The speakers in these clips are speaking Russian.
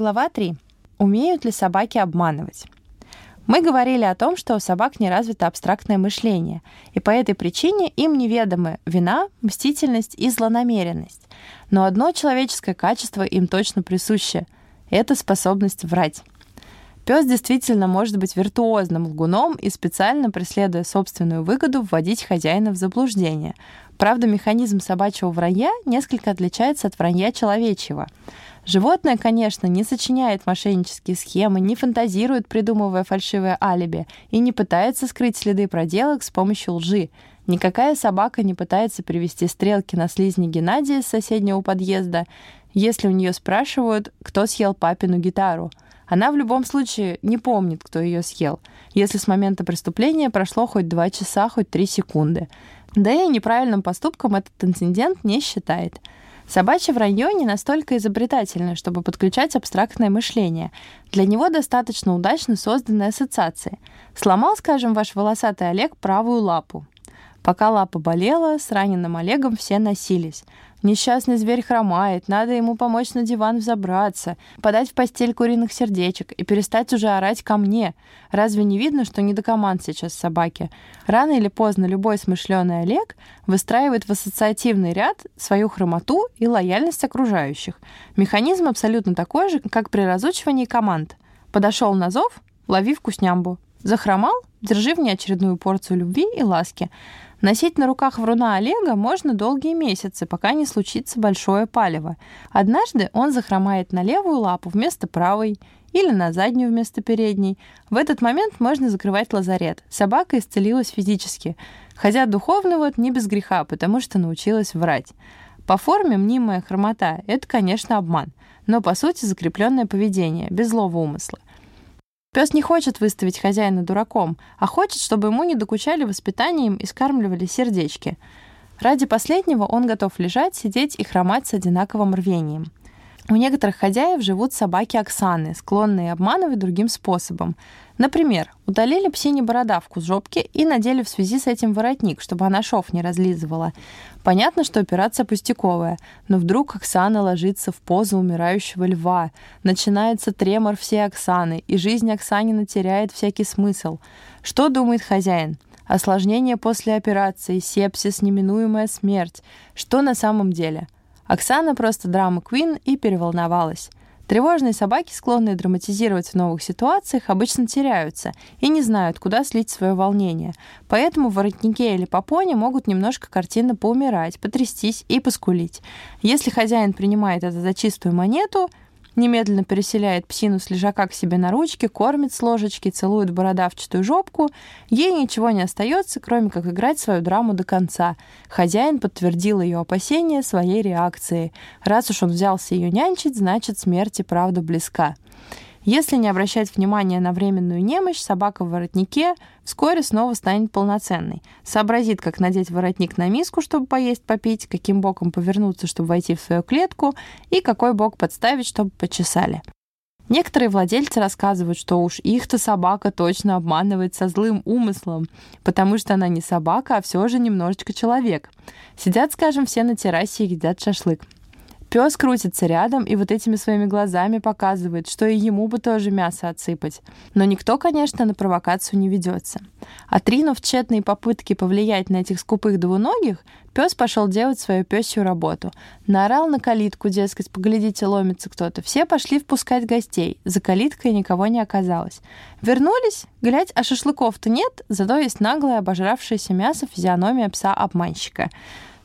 Глава 3. Умеют ли собаки обманывать? Мы говорили о том, что у собак не развито абстрактное мышление, и по этой причине им неведомы вина, мстительность и злонамеренность. Но одно человеческое качество им точно присуще — это способность врать. Пес действительно может быть виртуозным лгуном и специально, преследуя собственную выгоду, вводить хозяина в заблуждение. Правда, механизм собачьего вранья несколько отличается от вранья человечьего — Животное, конечно, не сочиняет мошеннические схемы, не фантазирует, придумывая фальшивое алиби, и не пытается скрыть следы проделок с помощью лжи. Никакая собака не пытается привести стрелки на слизни Геннадия с соседнего подъезда, если у нее спрашивают, кто съел папину гитару. Она в любом случае не помнит, кто ее съел, если с момента преступления прошло хоть два часа, хоть три секунды. Да и неправильным поступком этот инцидент не считает. Собачье вранье не настолько изобретательное, чтобы подключать абстрактное мышление. Для него достаточно удачно созданы ассоциации. Сломал, скажем, ваш волосатый Олег правую лапу. Пока лапа болела, с раненым Олегом все носились. Несчастный зверь хромает, надо ему помочь на диван взобраться, подать в постель куриных сердечек и перестать уже орать ко мне. Разве не видно, что не до команд сейчас собаки? Рано или поздно любой смышленый Олег выстраивает в ассоциативный ряд свою хромоту и лояльность окружающих. Механизм абсолютно такой же, как при разучивании команд. Подошел на зов — лови вкуснямбу. Захромал — держи в ней очередную порцию любви и ласки. Носить на руках вруна Олега можно долгие месяцы, пока не случится большое палево. Однажды он захромает на левую лапу вместо правой или на заднюю вместо передней. В этот момент можно закрывать лазарет. Собака исцелилась физически. Хотя духовно вот не без греха, потому что научилась врать. По форме мнимая хромота — это, конечно, обман, но по сути закрепленное поведение, без злого умысла. Пес не хочет выставить хозяина дураком, а хочет, чтобы ему не докучали воспитанием и скармливали сердечки. Ради последнего он готов лежать, сидеть и хромать с одинаковым рвением. У некоторых хозяев живут собаки Оксаны, склонные обманывать другим способом. Например, удалили псине бородавку с жопки и надели в связи с этим воротник, чтобы она шов не разлизывала. Понятно, что операция пустяковая, но вдруг Оксана ложится в позу умирающего льва. Начинается тремор всей Оксаны, и жизнь Оксанина теряет всякий смысл. Что думает хозяин? Осложнение после операции, сепсис, неминуемая смерть. Что на самом деле? – Оксана просто драма Квин и переволновалась. Тревожные собаки, склонные драматизировать в новых ситуациях, обычно теряются и не знают, куда слить свое волнение. Поэтому воротнике или попоне могут немножко картинно поумирать, потрястись и поскулить. Если хозяин принимает это за чистую монету, немедленно переселяет псину с лежака к себе на ручки, кормит с ложечки, целует бородавчатую жопку. Ей ничего не остается, кроме как играть свою драму до конца. Хозяин подтвердил ее опасения своей реакцией. Раз уж он взялся ее нянчить, значит смерть и правда близка. Если не обращать внимания на временную немощь, собака в воротнике вскоре снова станет полноценной. Сообразит, как надеть воротник на миску, чтобы поесть, попить, каким боком повернуться, чтобы войти в свою клетку, и какой бок подставить, чтобы почесали. Некоторые владельцы рассказывают, что уж их-то собака точно обманывает со злым умыслом, потому что она не собака, а все же немножечко человек. Сидят, скажем, все на террасе и едят шашлык. Пес крутится рядом и вот этими своими глазами показывает, что и ему бы тоже мясо отсыпать. Но никто, конечно, на провокацию не ведется. Отринув тщетные попытки повлиять на этих скупых двуногих, пес пошел делать свою пёсью работу. Наорал на калитку, дескать, поглядите, ломится кто-то. Все пошли впускать гостей. За калиткой никого не оказалось. Вернулись, глядь, а шашлыков-то нет, зато есть наглое обожравшееся мясо физиономия пса-обманщика.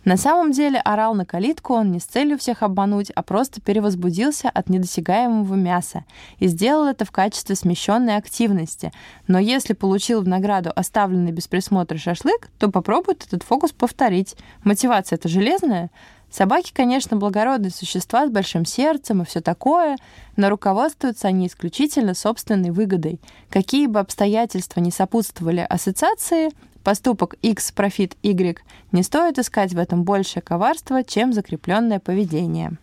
На самом деле орал на калитку он не с целью всех обмануть, а просто перевозбудился от недосягаемого мяса и сделал это в качестве смещенной активности. Но если получил в награду оставленный без присмотра шашлык, то попробует этот фокус повторить. Мотивация это железная. Собаки, конечно, благородные существа с большим сердцем и все такое, но руководствуются они исключительно собственной выгодой. Какие бы обстоятельства не сопутствовали ассоциации, поступок X, профит Y, не стоит искать в этом большее коварство, чем закрепленное поведение.